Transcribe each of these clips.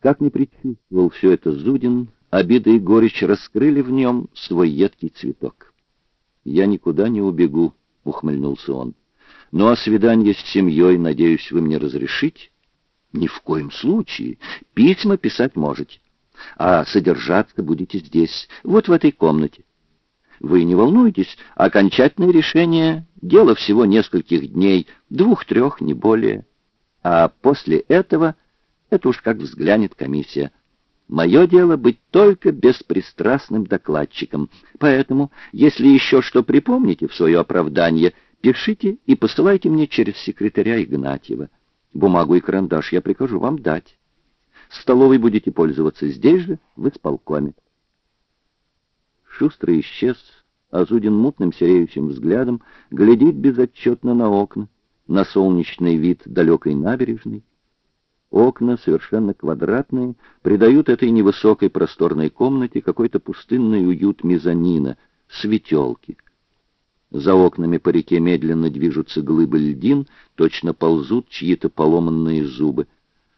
Как не предчувствовал все это Зудин, обида и горечь раскрыли в нем свой едкий цветок. «Я никуда не убегу», — ухмыльнулся он. «Ну а свидание с семьей, надеюсь, вы мне разрешите?» «Ни в коем случае. Письма писать можете. А содержаться будете здесь, вот в этой комнате. Вы не волнуйтесь, окончательное решение — дело всего нескольких дней, двух-трех, не более. А после этого, это уж как взглянет комиссия. Мое дело быть только беспристрастным докладчиком, поэтому, если еще что припомните в свое оправдание, пишите и посылайте мне через секретаря Игнатьева. Бумагу и карандаш я прикажу вам дать. Столовой будете пользоваться здесь же, в исполкоме. Шустрый исчез, а Зудин мутным сереющим взглядом глядит безотчетно на окна, на солнечный вид далекой набережной. Окна, совершенно квадратные, придают этой невысокой просторной комнате какой-то пустынный уют мезонина, светелки. За окнами по реке медленно движутся глыбы льдин, точно ползут чьи-то поломанные зубы.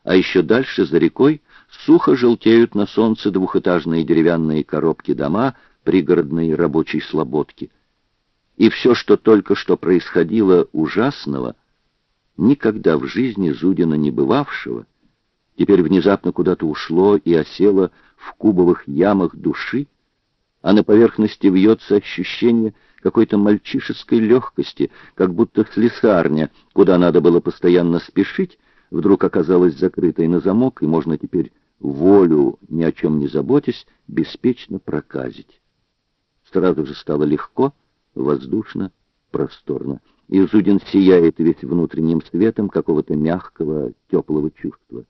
А еще дальше, за рекой, сухо желтеют на солнце двухэтажные деревянные коробки дома — пригородной рабочей слободки. И все, что только что происходило ужасного, никогда в жизни Зудина не бывавшего, теперь внезапно куда-то ушло и осело в кубовых ямах души, а на поверхности вьется ощущение какой-то мальчишеской легкости, как будто слесарня, куда надо было постоянно спешить, вдруг оказалась закрытой на замок, и можно теперь волю, ни о чем не заботясь, беспечно проказить. Сразу же стало легко, воздушно, просторно. И Зудин сияет весь внутренним светом какого-то мягкого, теплого чувства.